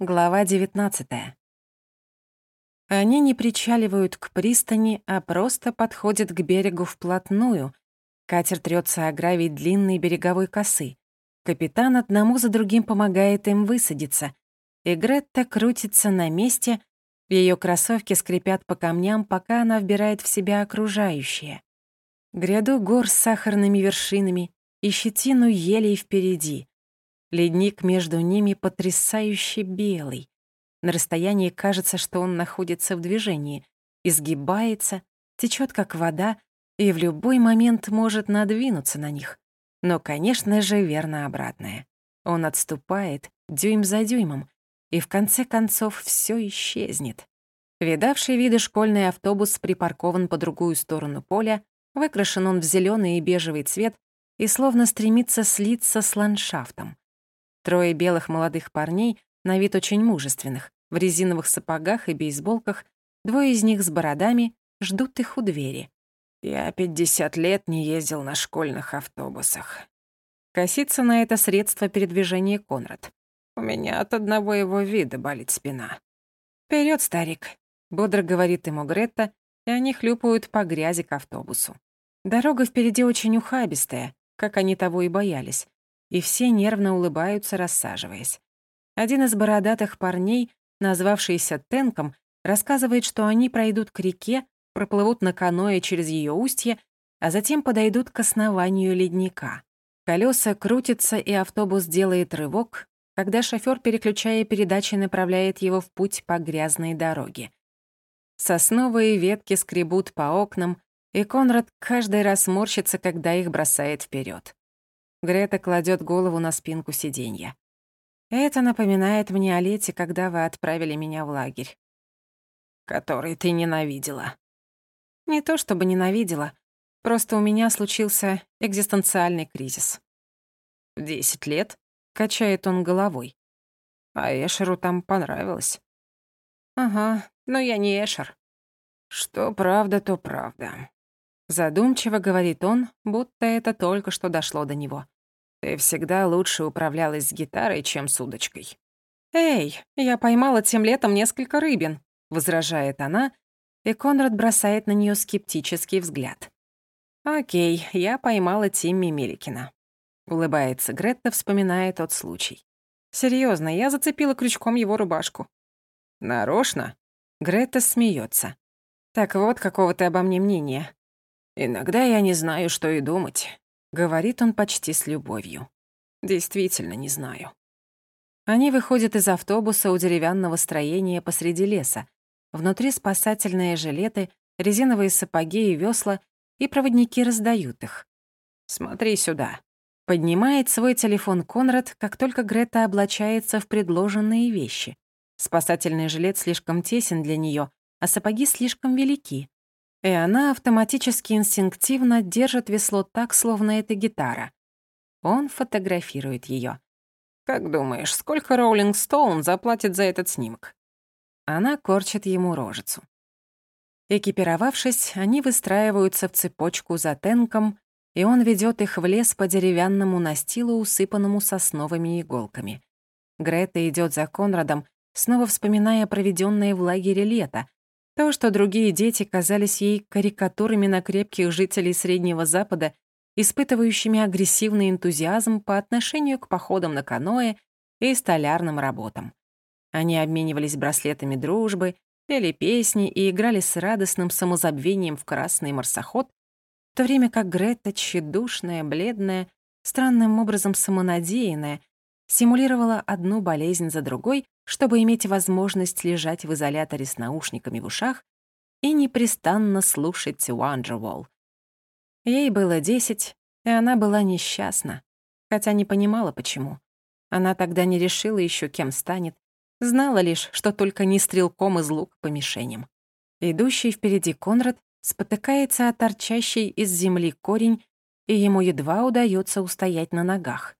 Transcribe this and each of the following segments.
Глава 19. Они не причаливают к пристани, а просто подходят к берегу вплотную. Катер трется о гравий длинной береговой косы. Капитан одному за другим помогает им высадиться. И Гретта крутится на месте, ее кроссовки скрипят по камням, пока она вбирает в себя окружающее. Гряду гор с сахарными вершинами и щетину елей впереди. Ледник между ними потрясающе белый. На расстоянии кажется, что он находится в движении, изгибается, течет как вода и в любой момент может надвинуться на них. Но, конечно же, верно обратное. Он отступает дюйм за дюймом, и в конце концов все исчезнет. Видавший виды школьный автобус припаркован по другую сторону поля, выкрашен он в зеленый и бежевый цвет и словно стремится слиться с ландшафтом. Трое белых молодых парней, на вид очень мужественных, в резиновых сапогах и бейсболках, двое из них с бородами, ждут их у двери. «Я 50 лет не ездил на школьных автобусах». Косится на это средство передвижения Конрад. «У меня от одного его вида болит спина». «Вперёд, старик», — бодро говорит ему Гретта, и они хлюпают по грязи к автобусу. Дорога впереди очень ухабистая, как они того и боялись и все нервно улыбаются, рассаживаясь. Один из бородатых парней, назвавшийся Тенком, рассказывает, что они пройдут к реке, проплывут на каное через ее устье, а затем подойдут к основанию ледника. Колеса крутятся, и автобус делает рывок, когда шофёр, переключая передачи, направляет его в путь по грязной дороге. Сосновые ветки скребут по окнам, и Конрад каждый раз морщится, когда их бросает вперед. Грета кладет голову на спинку сиденья. Это напоминает мне о лете, когда вы отправили меня в лагерь. Который ты ненавидела. Не то чтобы ненавидела, просто у меня случился экзистенциальный кризис. В десять лет качает он головой. А Эшеру там понравилось. Ага, но я не Эшер. Что правда, то правда. Задумчиво говорит он, будто это только что дошло до него. «Ты всегда лучше управлялась с гитарой, чем с удочкой». «Эй, я поймала тем летом несколько рыбин», — возражает она, и Конрад бросает на нее скептический взгляд. «Окей, я поймала Тимми Меликина». Улыбается Гретта, вспоминая тот случай. Серьезно, я зацепила крючком его рубашку». «Нарочно?» Гретта смеется. «Так вот, какого ты обо мне мнения. «Иногда я не знаю, что и думать», — говорит он почти с любовью. «Действительно не знаю». Они выходят из автобуса у деревянного строения посреди леса. Внутри спасательные жилеты, резиновые сапоги и весла, и проводники раздают их. «Смотри сюда». Поднимает свой телефон Конрад, как только Грета облачается в предложенные вещи. Спасательный жилет слишком тесен для нее, а сапоги слишком велики и она автоматически инстинктивно держит весло так, словно это гитара. Он фотографирует ее. «Как думаешь, сколько Роулинг Стоун заплатит за этот снимок?» Она корчит ему рожицу. Экипировавшись, они выстраиваются в цепочку за Тенком, и он ведет их в лес по деревянному настилу, усыпанному сосновыми иголками. Грета идет за Конрадом, снова вспоминая проведенное в лагере лето, то, что другие дети казались ей карикатурами на крепких жителей Среднего Запада, испытывающими агрессивный энтузиазм по отношению к походам на каноэ и столярным работам. Они обменивались браслетами дружбы, пели песни и играли с радостным самозабвением в красный марсоход, в то время как Грета, тщедушная, бледная, странным образом самонадеянная, симулировала одну болезнь за другой, чтобы иметь возможность лежать в изоляторе с наушниками в ушах и непрестанно слушать Wonderwall. Ей было десять, и она была несчастна, хотя не понимала, почему. Она тогда не решила еще, кем станет, знала лишь, что только не стрелком из лук по мишеням. Идущий впереди Конрад спотыкается о торчащий из земли корень, и ему едва удается устоять на ногах.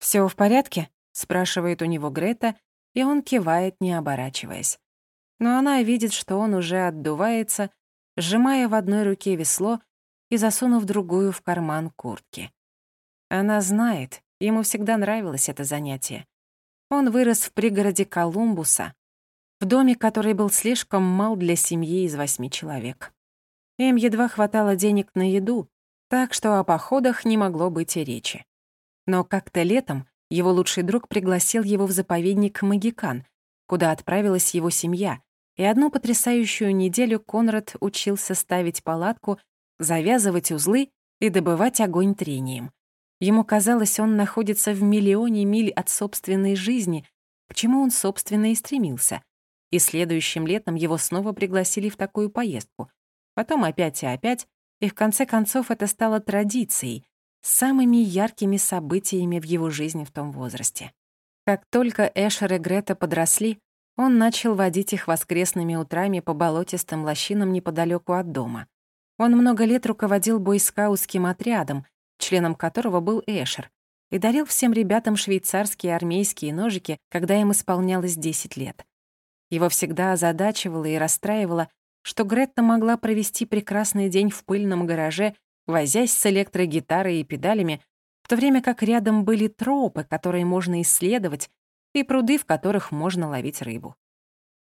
Все в порядке?» — спрашивает у него Грета, и он кивает, не оборачиваясь. Но она видит, что он уже отдувается, сжимая в одной руке весло и засунув другую в карман куртки. Она знает, ему всегда нравилось это занятие. Он вырос в пригороде Колумбуса, в доме, который был слишком мал для семьи из восьми человек. Им едва хватало денег на еду, так что о походах не могло быть и речи. Но как-то летом его лучший друг пригласил его в заповедник Магикан, куда отправилась его семья, и одну потрясающую неделю Конрад учился ставить палатку, завязывать узлы и добывать огонь трением. Ему казалось, он находится в миллионе миль от собственной жизни, к чему он, собственно, и стремился. И следующим летом его снова пригласили в такую поездку. Потом опять и опять, и в конце концов это стало традицией, самыми яркими событиями в его жизни в том возрасте. Как только Эшер и Грета подросли, он начал водить их воскресными утрами по болотистым лощинам неподалеку от дома. Он много лет руководил бойскаутским отрядом, членом которого был Эшер, и дарил всем ребятам швейцарские армейские ножики, когда им исполнялось 10 лет. Его всегда озадачивало и расстраивало, что Гретта могла провести прекрасный день в пыльном гараже, возясь с электрогитарой и педалями, в то время как рядом были тропы, которые можно исследовать, и пруды, в которых можно ловить рыбу.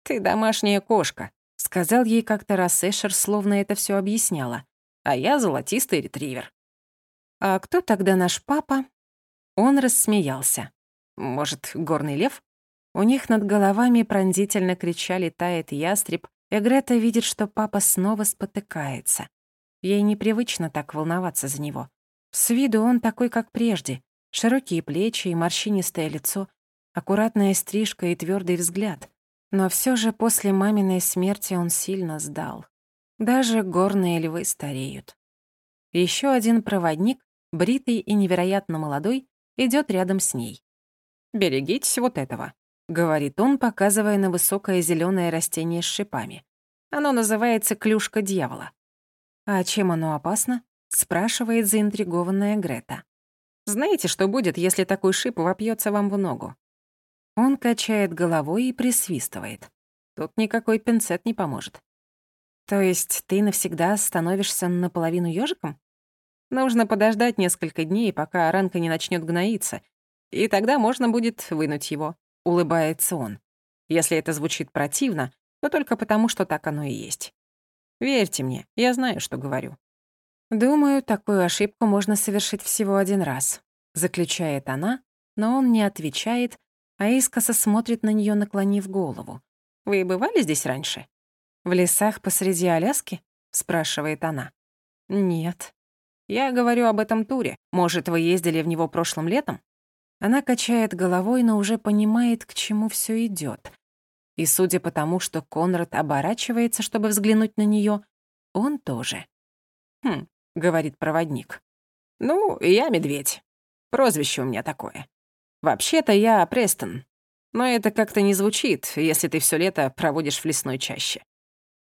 «Ты домашняя кошка», — сказал ей как-то раз Эшер, словно это все объясняло. «А я золотистый ретривер». «А кто тогда наш папа?» Он рассмеялся. «Может, горный лев?» У них над головами пронзительно кричали «Тает ястреб», и Грета видит, что папа снова спотыкается. Ей непривычно так волноваться за него. С виду он такой, как прежде. Широкие плечи и морщинистое лицо, аккуратная стрижка и твердый взгляд. Но все же после маминой смерти он сильно сдал. Даже горные львы стареют. Еще один проводник, бритый и невероятно молодой, идет рядом с ней. «Берегитесь вот этого», — говорит он, показывая на высокое зеленое растение с шипами. Оно называется клюшка дьявола. «А чем оно опасно?» — спрашивает заинтригованная Грета. «Знаете, что будет, если такой шип вопьется вам в ногу?» Он качает головой и присвистывает. Тут никакой пинцет не поможет. «То есть ты навсегда становишься наполовину ежиком? Нужно подождать несколько дней, пока ранка не начнет гноиться, и тогда можно будет вынуть его улыбается он. Если это звучит противно, то только потому, что так оно и есть. Верьте мне, я знаю, что говорю. Думаю, такую ошибку можно совершить всего один раз, заключает она, но он не отвечает, а искоса смотрит на нее, наклонив голову. Вы бывали здесь раньше? В лесах посреди Аляски? спрашивает она. Нет. Я говорю об этом туре. Может, вы ездили в него прошлым летом? Она качает головой, но уже понимает, к чему все идет. И судя по тому, что Конрад оборачивается, чтобы взглянуть на нее, он тоже. «Хм», — говорит проводник. «Ну, я медведь. Прозвище у меня такое. Вообще-то я Престон. Но это как-то не звучит, если ты все лето проводишь в лесной чаще».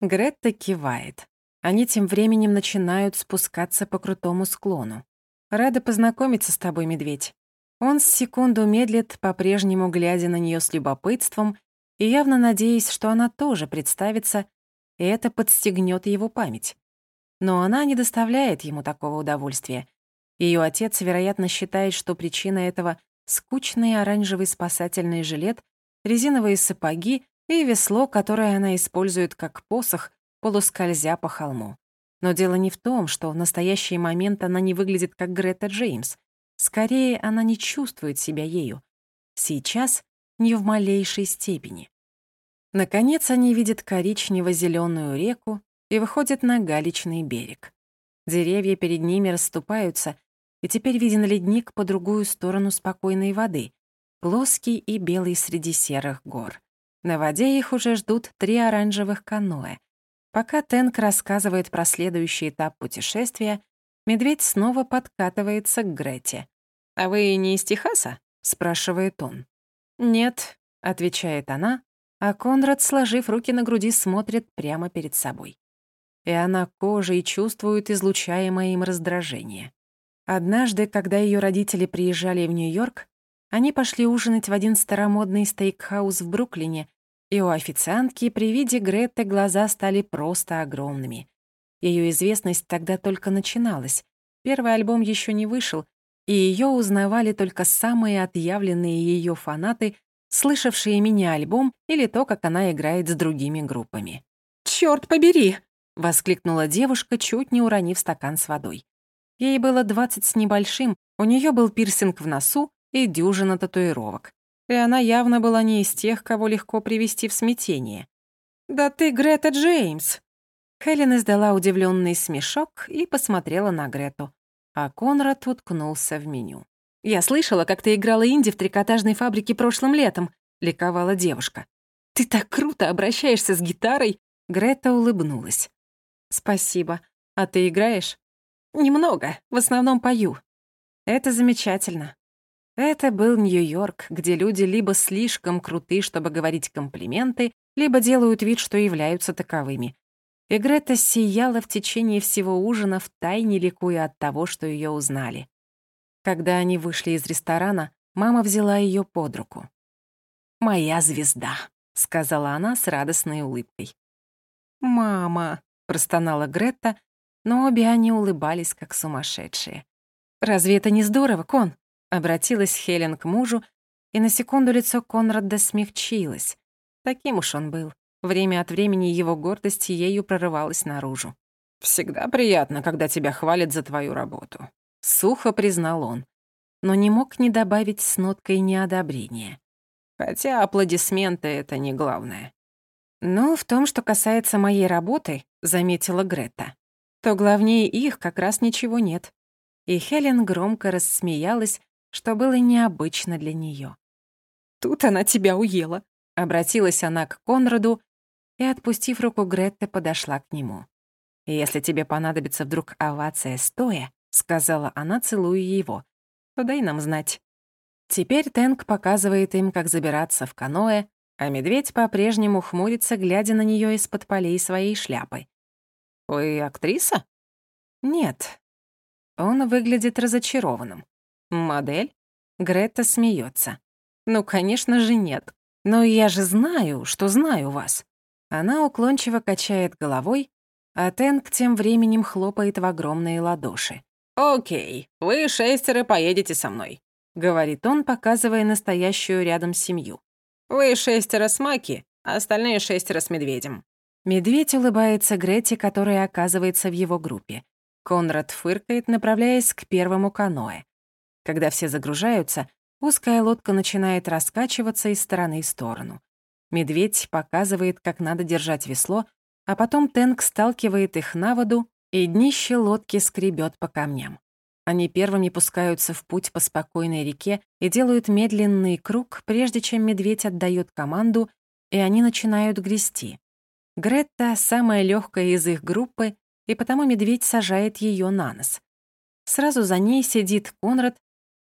Гретта кивает. Они тем временем начинают спускаться по крутому склону. «Рада познакомиться с тобой, медведь. Он с секунду медлит, по-прежнему глядя на нее с любопытством и явно надеясь, что она тоже представится, и это подстегнет его память. Но она не доставляет ему такого удовольствия. Ее отец, вероятно, считает, что причина этого — скучный оранжевый спасательный жилет, резиновые сапоги и весло, которое она использует как посох, полускользя по холму. Но дело не в том, что в настоящий момент она не выглядит как Грета Джеймс. Скорее, она не чувствует себя ею. Сейчас не в малейшей степени. Наконец они видят коричнево-зеленую реку и выходят на галечный берег. Деревья перед ними расступаются, и теперь виден ледник по другую сторону спокойной воды, плоский и белый среди серых гор. На воде их уже ждут три оранжевых каноэ. Пока Тенк рассказывает про следующий этап путешествия, Медведь снова подкатывается к Грете. «А вы не из Техаса?» — спрашивает он. «Нет», — отвечает она, а Конрад, сложив руки на груди, смотрит прямо перед собой. И она кожей чувствует излучаемое им раздражение. Однажды, когда ее родители приезжали в Нью-Йорк, они пошли ужинать в один старомодный стейкхаус в Бруклине, и у официантки при виде Греты глаза стали просто огромными. Ее известность тогда только начиналась. Первый альбом еще не вышел, и ее узнавали только самые отъявленные ее фанаты слышавшие мини-альбом или то, как она играет с другими группами. «Чёрт побери!» — воскликнула девушка, чуть не уронив стакан с водой. Ей было двадцать с небольшим, у неё был пирсинг в носу и дюжина татуировок. И она явно была не из тех, кого легко привести в смятение. «Да ты Грета Джеймс!» Хелен издала удивленный смешок и посмотрела на Грету, а Конрад уткнулся в меню. «Я слышала, как ты играла инди в трикотажной фабрике прошлым летом», — ликовала девушка. «Ты так круто обращаешься с гитарой!» Грета улыбнулась. «Спасибо. А ты играешь?» «Немного. В основном пою». «Это замечательно. Это был Нью-Йорк, где люди либо слишком круты, чтобы говорить комплименты, либо делают вид, что являются таковыми. И сияла в течение всего ужина, втайне ликуя от того, что ее узнали. Когда они вышли из ресторана, мама взяла ее под руку. «Моя звезда», — сказала она с радостной улыбкой. «Мама», — простонала Грета, но обе они улыбались, как сумасшедшие. «Разве это не здорово, Кон?» — обратилась Хелен к мужу, и на секунду лицо Конрада смягчилось. Таким уж он был. Время от времени его гордость ею прорывалась наружу. «Всегда приятно, когда тебя хвалят за твою работу», — сухо признал он, но не мог не добавить с ноткой неодобрения. Хотя аплодисменты — это не главное. «Но в том, что касается моей работы», — заметила Грета, то главнее их как раз ничего нет. И Хелен громко рассмеялась, что было необычно для нее. «Тут она тебя уела», — обратилась она к Конраду, и, отпустив руку Гретты, подошла к нему. «Если тебе понадобится вдруг овация стоя», — сказала она, целуя его, — «то дай нам знать». Теперь Тэнк показывает им, как забираться в каноэ, а медведь по-прежнему хмурится, глядя на нее из-под полей своей шляпы. «Вы актриса?» «Нет». Он выглядит разочарованным. «Модель?» Грета смеется. «Ну, конечно же, нет. Но я же знаю, что знаю вас. Она уклончиво качает головой, а Тенк тем временем хлопает в огромные ладоши. «Окей, вы шестеро поедете со мной», — говорит он, показывая настоящую рядом семью. «Вы шестеро с Маки, а остальные шестеро с Медведем». Медведь улыбается Грете, которая оказывается в его группе. Конрад фыркает, направляясь к первому каноэ. Когда все загружаются, узкая лодка начинает раскачиваться из стороны в сторону. Медведь показывает, как надо держать весло, а потом Тенк сталкивает их на воду, и днище лодки скребет по камням. Они первыми пускаются в путь по спокойной реке и делают медленный круг, прежде чем медведь отдает команду, и они начинают грести. Гретта — самая легкая из их группы, и потому медведь сажает ее на нос. Сразу за ней сидит Конрад,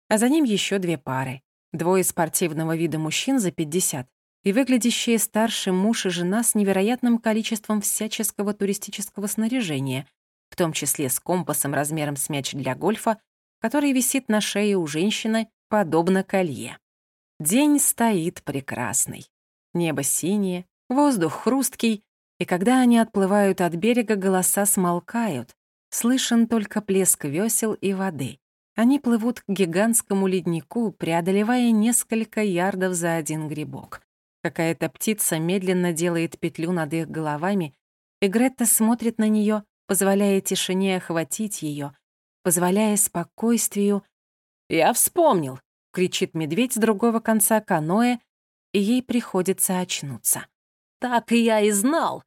а за ним еще две пары. Двое спортивного вида мужчин за 50 и выглядящие старше муж и жена с невероятным количеством всяческого туристического снаряжения, в том числе с компасом размером с мяч для гольфа, который висит на шее у женщины, подобно колье. День стоит прекрасный. Небо синее, воздух хрусткий, и когда они отплывают от берега, голоса смолкают, слышен только плеск весел и воды. Они плывут к гигантскому леднику, преодолевая несколько ярдов за один грибок. Какая-то птица медленно делает петлю над их головами, и Гретта смотрит на нее, позволяя тишине охватить ее, позволяя спокойствию. «Я вспомнил!» — кричит медведь с другого конца каноэ, и ей приходится очнуться. «Так и я и знал!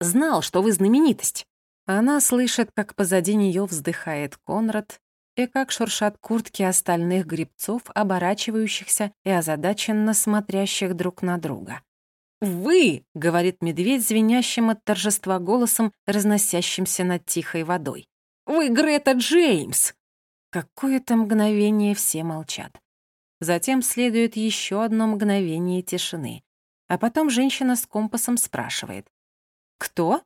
Знал, что вы знаменитость!» Она слышит, как позади нее вздыхает Конрад, и как шуршат куртки остальных грибцов, оборачивающихся и озадаченно смотрящих друг на друга. «Вы!» — говорит медведь, звенящим от торжества голосом, разносящимся над тихой водой. «Вы Грета Джеймс!» Какое-то мгновение все молчат. Затем следует еще одно мгновение тишины. А потом женщина с компасом спрашивает. «Кто?»